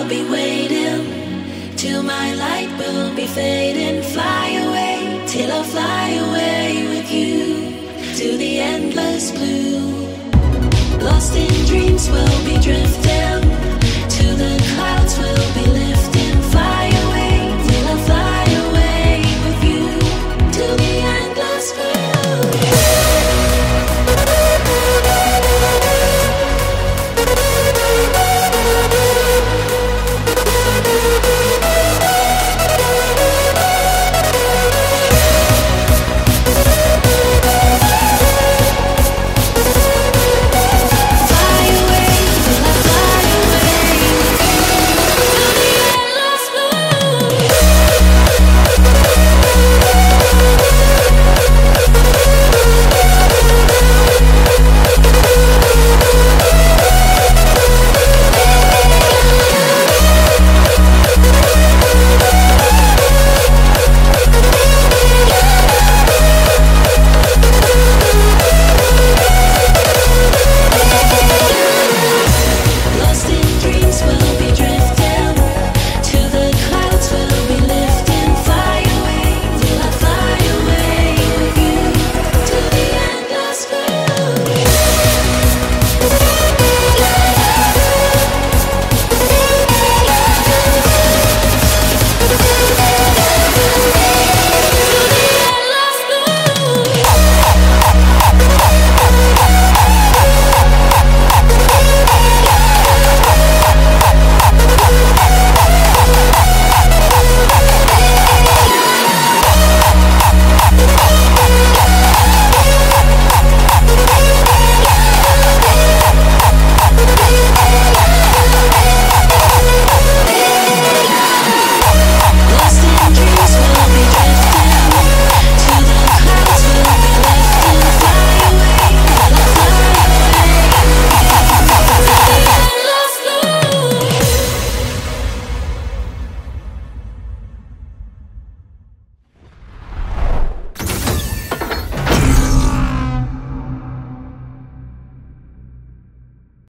I'll be waiting till my light will be fading. Fly away till I fly away with you to the endless blue. Lost in dreams, we'll be drifting.